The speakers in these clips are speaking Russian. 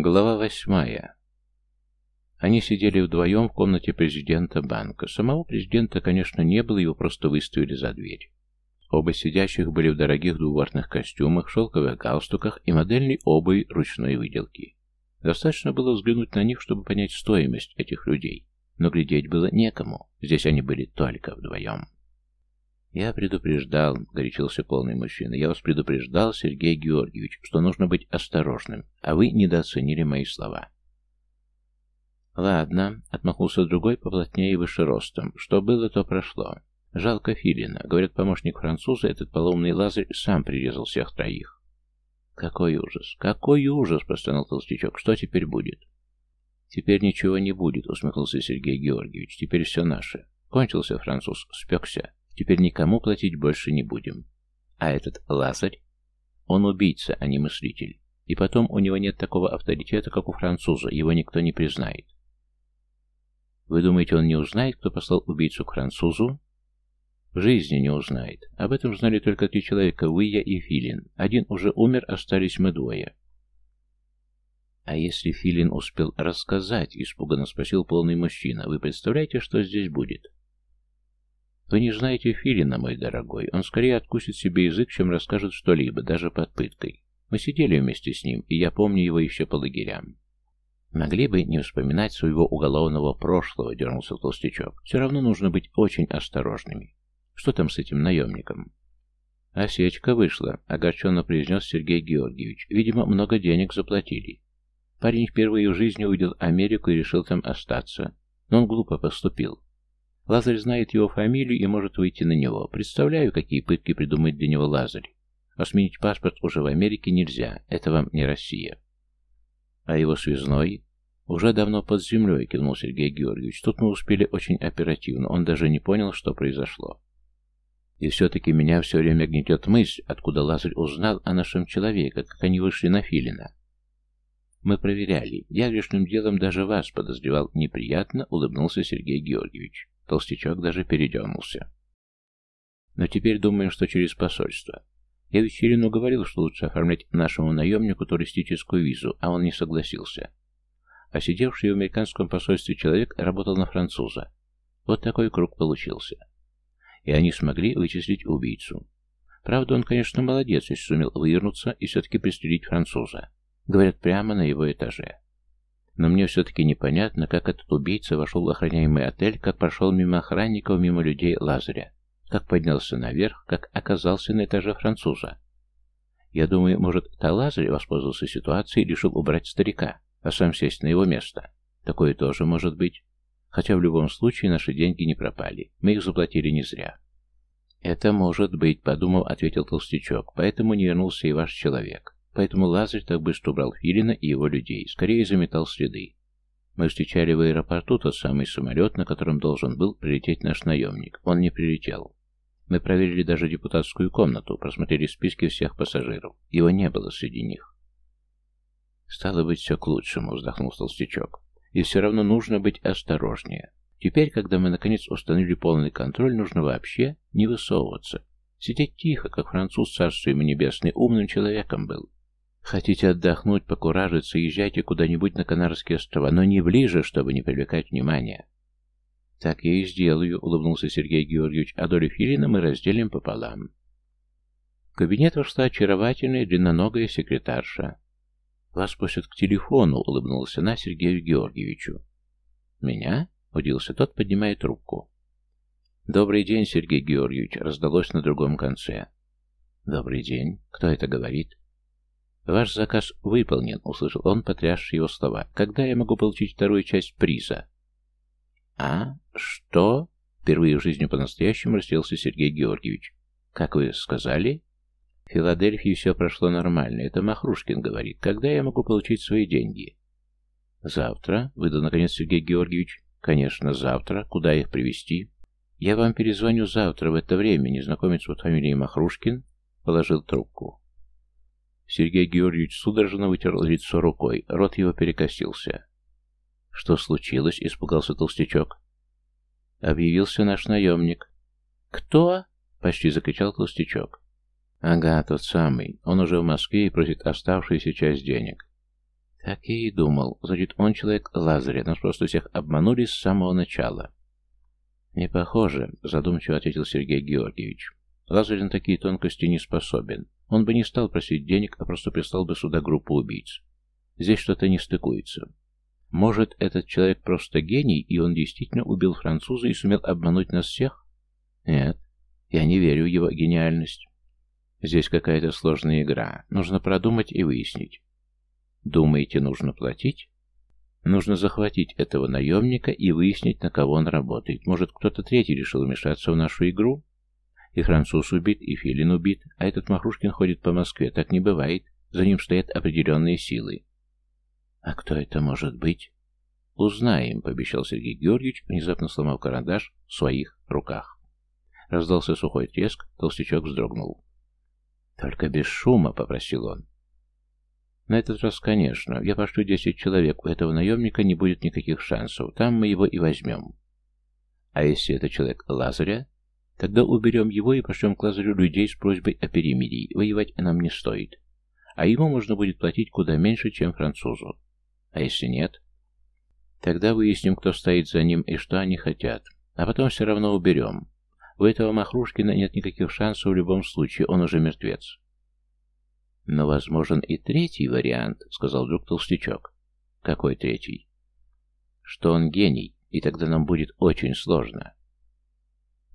Глава восьмая. Они сидели вдвоем в комнате президента банка. Самого президента, конечно, не было, его просто выставили за дверь. Оба сидящих были в дорогих двубортных костюмах, шелковых галстуках и модельной обуви ручной выделки. Достаточно было взглянуть на них, чтобы понять стоимость этих людей. Но глядеть было некому. Здесь они были только вдвоем. «Я предупреждал», — горячился полный мужчина, — «я вас предупреждал, Сергей Георгиевич, что нужно быть осторожным, а вы недооценили мои слова». «Ладно», — отмахнулся другой, поплотнее и выше ростом. «Что было, то прошло. Жалко Филина. Говорят, помощник француза, этот поломный Лазарь, сам прирезал всех троих». «Какой ужас! Какой ужас!» — простонал толстячок. «Что теперь будет?» «Теперь ничего не будет», — усмехнулся Сергей Георгиевич. «Теперь все наше. Кончился француз, спекся. Теперь никому платить больше не будем. А этот Лазарь? Он убийца, а не мыслитель. И потом у него нет такого авторитета, как у француза, его никто не признает. Вы думаете, он не узнает, кто послал убийцу к французу? В жизни не узнает. Об этом знали только три человека, вы, я и Филин. Один уже умер, остались мы двое. А если Филин успел рассказать, испуганно спросил полный мужчина, вы представляете, что здесь будет? Вы не знаете Филина, мой дорогой. Он скорее откусит себе язык, чем расскажет что-либо, даже под пыткой. Мы сидели вместе с ним, и я помню его еще по лагерям. Могли бы не вспоминать своего уголовного прошлого, дернулся толстячок. Все равно нужно быть очень осторожными. Что там с этим наемником? Осечка вышла, огорченно произнес Сергей Георгиевич. Видимо, много денег заплатили. Парень впервые в жизни увидел Америку и решил там остаться. Но он глупо поступил. Лазарь знает его фамилию и может выйти на него. Представляю, какие пытки придумает для него Лазарь. А сменить паспорт уже в Америке нельзя. Это вам не Россия. А его связной? Уже давно под землей, кивнул Сергей Георгиевич. Тут мы успели очень оперативно. Он даже не понял, что произошло. И все-таки меня все время гнетет мысль, откуда Лазарь узнал о нашем человеке, как они вышли на Филина. Мы проверяли. Я грешным делом даже вас подозревал. Неприятно улыбнулся Сергей Георгиевич. Толстячок даже передернулся. Но теперь думаем, что через посольство. Я ведь Селину говорил, что лучше оформлять нашему наемнику туристическую визу, а он не согласился. А сидевший в американском посольстве человек работал на француза. Вот такой круг получился. И они смогли вычислить убийцу. Правда, он, конечно, молодец, если сумел вывернуться и все-таки пристрелить француза. Говорят, прямо на его этаже. Но мне все-таки непонятно, как этот убийца вошел в охраняемый отель, как прошел мимо охранников, мимо людей Лазаря, как поднялся наверх, как оказался на этаже француза. Я думаю, может, та Лазарь воспользовался ситуацией и решил убрать старика, а сам сесть на его место. Такое тоже может быть. Хотя в любом случае наши деньги не пропали. Мы их заплатили не зря. «Это может быть», — подумал, ответил толстячок. «Поэтому не вернулся и ваш человек. Поэтому Лазарь так быстро убрал Филина и его людей, скорее заметал следы. Мы встречали в аэропорту тот самый самолет, на котором должен был прилететь наш наемник. Он не прилетел. Мы проверили даже депутатскую комнату, просмотрели списки всех пассажиров. Его не было среди них. «Стало быть, все к лучшему», — вздохнул толстячок. «И все равно нужно быть осторожнее. Теперь, когда мы наконец установили полный контроль, нужно вообще не высовываться. Сидеть тихо, как француз, царство ему небесное, умным человеком был. Хотите отдохнуть, покуражиться, езжайте куда-нибудь на Канарские острова, но не ближе, чтобы не привлекать внимания. Так я и сделаю, улыбнулся Сергей Георгиевич, а долю Филина мы разделим пополам. В кабинет вошла очаровательная длинноногая секретарша. «Вас просят к телефону», — улыбнулась она Сергею Георгиевичу. «Меня?» — удивился тот, поднимая трубку. «Добрый день, Сергей Георгиевич», — раздалось на другом конце. «Добрый день. Кто это говорит?» «Ваш заказ выполнен», — услышал он, потрясший его слова. «Когда я могу получить вторую часть приза?» «А? Что?» Впервые в жизни по-настоящему расселся Сергей Георгиевич. «Как вы сказали?» «В Филадельфии все прошло нормально. Это Махрушкин говорит. Когда я могу получить свои деньги?» «Завтра», — выдал наконец Сергей Георгиевич. «Конечно, завтра. Куда их привезти?» «Я вам перезвоню завтра в это время», — незнакомец под фамилией Махрушкин положил трубку. Сергей Георгиевич судорожно вытер лицо рукой, рот его перекосился. «Что случилось?» — испугался толстячок. Объявился наш наемник. «Кто?» — почти закричал толстячок. «Ага, тот самый. Он уже в Москве и просит оставшуюся часть денег». Так я и думал. Значит, он человек Лазаря. Нас просто всех обманули с самого начала. Не похоже, задумчиво ответил Сергей Георгиевич. Лазарь на такие тонкости не способен. Он бы не стал просить денег, а просто прислал бы сюда группу убийц. Здесь что-то не стыкуется. Может, этот человек просто гений, и он действительно убил француза и сумел обмануть нас всех? Нет, я не верю в его гениальность. Здесь какая-то сложная игра. Нужно продумать и выяснить. Думаете, нужно платить? Нужно захватить этого наемника и выяснить, на кого он работает. Может, кто-то третий решил вмешаться в нашу игру? И француз убит, и Филин убит, а этот Махрушкин ходит по Москве. Так не бывает. За ним стоят определенные силы. А кто это может быть? Узнаем, пообещал Сергей Георгиевич, внезапно сломав карандаш в своих руках. Раздался сухой треск, толстячок вздрогнул. «Только без шума», — попросил он. «На этот раз, конечно. Я пошлю десять человек. У этого наемника не будет никаких шансов. Там мы его и возьмем». «А если это человек Лазаря?» «Тогда уберем его и пошлем к Лазарю людей с просьбой о перемирии. Воевать нам не стоит. А ему можно будет платить куда меньше, чем французу. А если нет?» «Тогда выясним, кто стоит за ним и что они хотят. А потом все равно уберем. У этого Махрушкина нет никаких шансов в любом случае, он уже мертвец. Но возможен и третий вариант, сказал вдруг толстячок. Какой третий? Что он гений, и тогда нам будет очень сложно.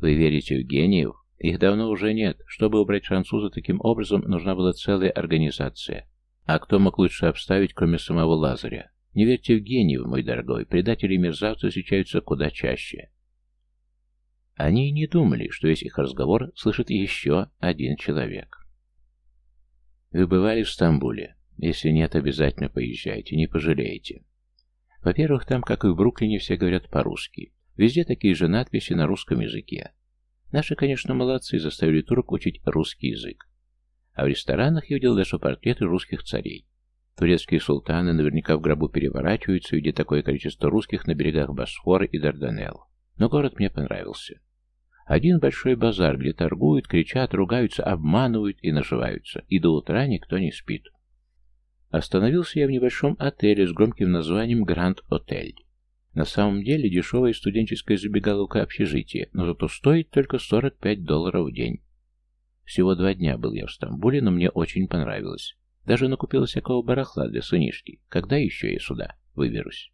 Вы верите в гениев? Их давно уже нет. Чтобы убрать француза таким образом, нужна была целая организация. А кто мог лучше обставить, кроме самого Лазаря? Не верьте в гениев, мой дорогой. Предатели и мерзавцы встречаются куда чаще. Они не думали, что весь их разговор слышит еще один человек. Вы бывали в Стамбуле? Если нет, обязательно поезжайте, не пожалеете. Во-первых, там, как и в Бруклине, все говорят по-русски. Везде такие же надписи на русском языке. Наши, конечно, молодцы, заставили турок учить русский язык. А в ресторанах я видел даже портреты русских царей. Турецкие султаны наверняка в гробу переворачиваются, видя такое количество русских на берегах Босфора и Дарданелл. Но город мне понравился. Один большой базар, где торгуют, кричат, ругаются, обманывают и наживаются. И до утра никто не спит. Остановился я в небольшом отеле с громким названием «Гранд Отель». На самом деле дешевая студенческая забегаловка общежития, но зато стоит только 45 долларов в день. Всего два дня был я в Стамбуле, но мне очень понравилось. Даже накупил всякого барахла для сынишки. Когда еще я сюда выберусь?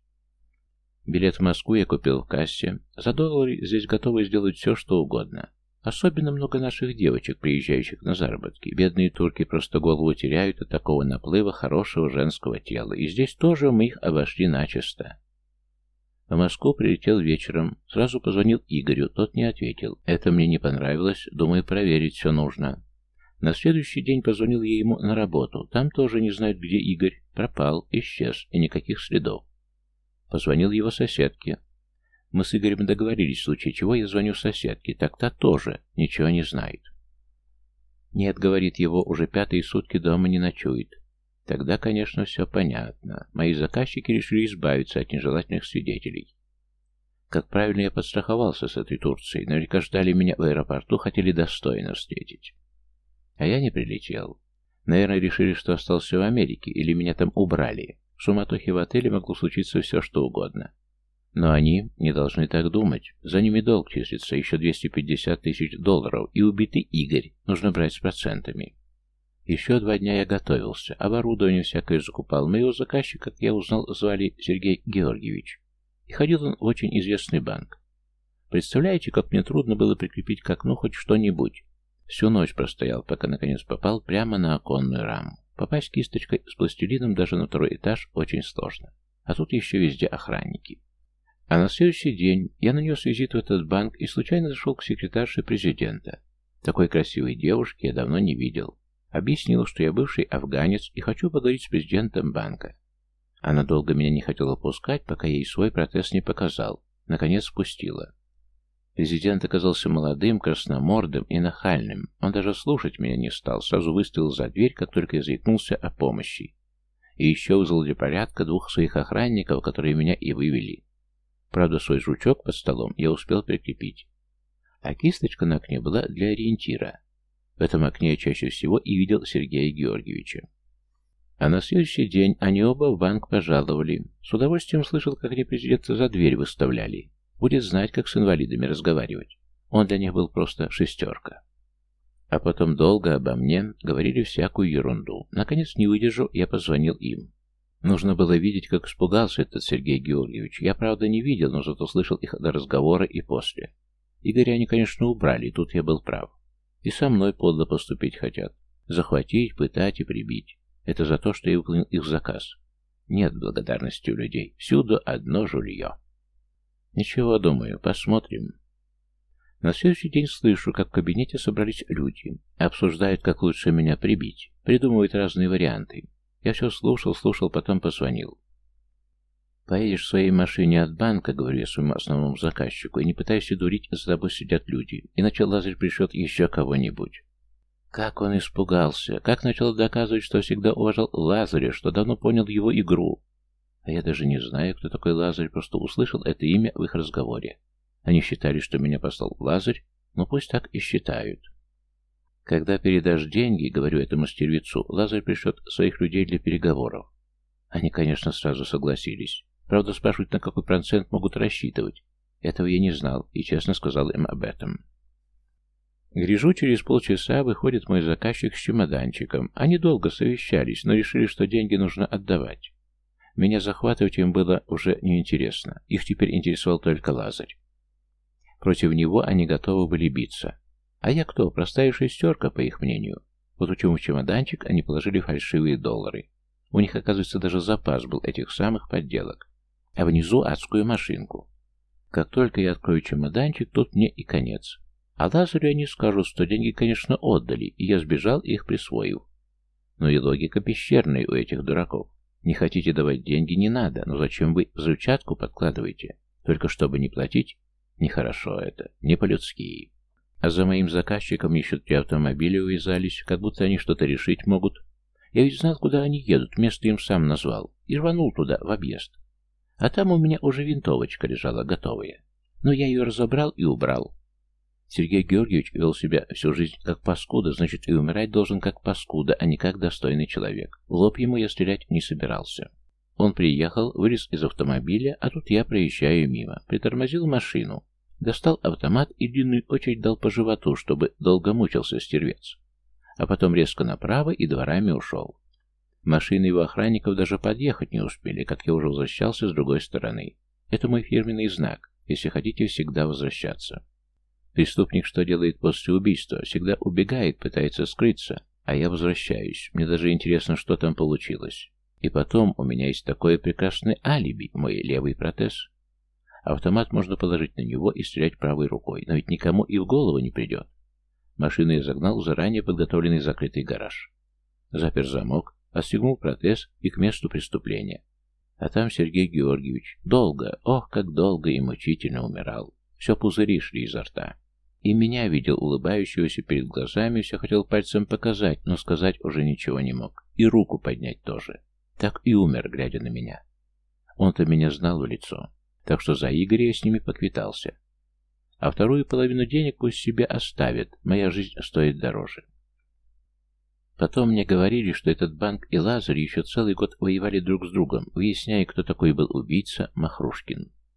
Билет в Москву я купил в кассе. За доллары здесь готовы сделать все, что угодно. Особенно много наших девочек, приезжающих на заработки. Бедные турки просто голову теряют от такого наплыва хорошего женского тела. И здесь тоже мы их обошли начисто. В Москву прилетел вечером. Сразу позвонил Игорю, тот не ответил. Это мне не понравилось, думаю, проверить все нужно. На следующий день позвонил я ему на работу. Там тоже не знают, где Игорь. Пропал, исчез, и никаких следов. Позвонил его соседке. Мы с Игорем договорились, в случае чего я звоню соседке, так та тоже ничего не знает. Нет, говорит его, уже пятые сутки дома не ночует. Тогда, конечно, все понятно. Мои заказчики решили избавиться от нежелательных свидетелей. Как правильно я подстраховался с этой Турцией. Наверняка ждали меня в аэропорту, хотели достойно встретить. А я не прилетел. Наверное, решили, что остался в Америке, или меня там убрали. В суматохе в отеле могло случиться все, что угодно. Но они не должны так думать. За ними долг числится, еще 250 тысяч долларов, и убитый Игорь нужно брать с процентами. Еще два дня я готовился, оборудование всякое закупал. Моего заказчика, как я узнал, звали Сергей Георгиевич. И ходил он в очень известный банк. Представляете, как мне трудно было прикрепить к окну хоть что-нибудь. Всю ночь простоял, пока наконец попал прямо на оконную раму. Попасть кисточкой с пластилином даже на второй этаж очень сложно. А тут еще везде охранники. А на следующий день я нанес визит в этот банк и случайно зашел к секретарше президента. Такой красивой девушки я давно не видел. Объяснил, что я бывший афганец и хочу поговорить с президентом банка. Она долго меня не хотела пускать, пока ей свой протез не показал. Наконец спустила. Президент оказался молодым, красномордым и нахальным. Он даже слушать меня не стал, сразу выставил за дверь, как только я заикнулся о помощи. И еще вызвал для порядка двух своих охранников, которые меня и вывели. Правда, свой жучок под столом я успел прикрепить. А кисточка на окне была для ориентира. В этом окне я чаще всего и видел Сергея Георгиевича. А на следующий день они оба в банк пожаловали. С удовольствием слышал, как они президента за дверь выставляли. Будет знать, как с инвалидами разговаривать. Он для них был просто шестерка. А потом долго обо мне говорили всякую ерунду. Наконец, не выдержу, я позвонил им. Нужно было видеть, как испугался этот Сергей Георгиевич. Я, правда, не видел, но зато слышал их до разговора и после. Игоря они, конечно, убрали, тут я был прав. И со мной подло поступить хотят. Захватить, пытать и прибить. Это за то, что я выполнил их заказ. Нет благодарности у людей. Всюду одно жулье. Ничего, думаю, посмотрим. На следующий день слышу, как в кабинете собрались люди. Обсуждают, как лучше меня прибить. Придумывают разные варианты. Я все слушал, слушал, потом позвонил. «Поедешь в своей машине от банка», — говорю я своему основному заказчику, «и не пытайся дурить, за тобой сидят люди, иначе Лазарь пришлет еще кого-нибудь». Как он испугался, как начал доказывать, что всегда уважал Лазаря, что давно понял его игру. А я даже не знаю, кто такой Лазарь, просто услышал это имя в их разговоре. Они считали, что меня послал Лазарь, но пусть так и считают. Когда передашь деньги, говорю этому стервецу, Лазарь пришлет своих людей для переговоров. Они, конечно, сразу согласились. Правда, спрашивают, на какой процент могут рассчитывать. Этого я не знал и честно сказал им об этом. Грижу, через полчаса выходит мой заказчик с чемоданчиком. Они долго совещались, но решили, что деньги нужно отдавать. Меня захватывать им было уже неинтересно. Их теперь интересовал только Лазарь. Против него они готовы были биться. А я кто? Простая шестерка, по их мнению. Вот почему в чемоданчик они положили фальшивые доллары. У них, оказывается, даже запас был этих самых подделок. А внизу адскую машинку. Как только я открою чемоданчик, тут мне и конец. А Лазарю они скажут, что деньги, конечно, отдали, и я сбежал, их присвоил. Но и логика пещерная у этих дураков. Не хотите давать деньги, не надо, но зачем вы взрывчатку подкладываете? Только чтобы не платить? Нехорошо это, не по-людски. А за моим заказчиком еще три автомобиля увязались, как будто они что-то решить могут. Я ведь знал, куда они едут, место им сам назвал, и рванул туда, в объезд. А там у меня уже винтовочка лежала готовая. Но я ее разобрал и убрал. Сергей Георгиевич вел себя всю жизнь как паскуда, значит и умирать должен как паскуда, а не как достойный человек. В лоб ему я стрелять не собирался. Он приехал, вылез из автомобиля, а тут я проезжаю мимо. Притормозил машину. Достал автомат и длинную очередь дал по животу, чтобы долго мучился стервец. А потом резко направо и дворами ушел. Машины его охранников даже подъехать не успели, как я уже возвращался с другой стороны. Это мой фирменный знак. Если хотите, всегда возвращаться. Преступник что делает после убийства? Всегда убегает, пытается скрыться. А я возвращаюсь. Мне даже интересно, что там получилось. И потом, у меня есть такое прекрасное алиби, мой левый протез. Автомат можно положить на него и стрелять правой рукой, но ведь никому и в голову не придет. Машину я загнал в заранее подготовленный закрытый гараж. Запер замок, отстегнул протез и к месту преступления. А там Сергей Георгиевич. Долго, ох, как долго и мучительно умирал. Все пузыри шли изо рта. И меня видел улыбающегося перед глазами, все хотел пальцем показать, но сказать уже ничего не мог. И руку поднять тоже. Так и умер, глядя на меня. Он-то меня знал в лицо так что за Игоря я с ними поквитался. А вторую половину денег пусть себе оставит, моя жизнь стоит дороже. Потом мне говорили, что этот банк и Лазарь еще целый год воевали друг с другом, выясняя, кто такой был убийца Махрушкин.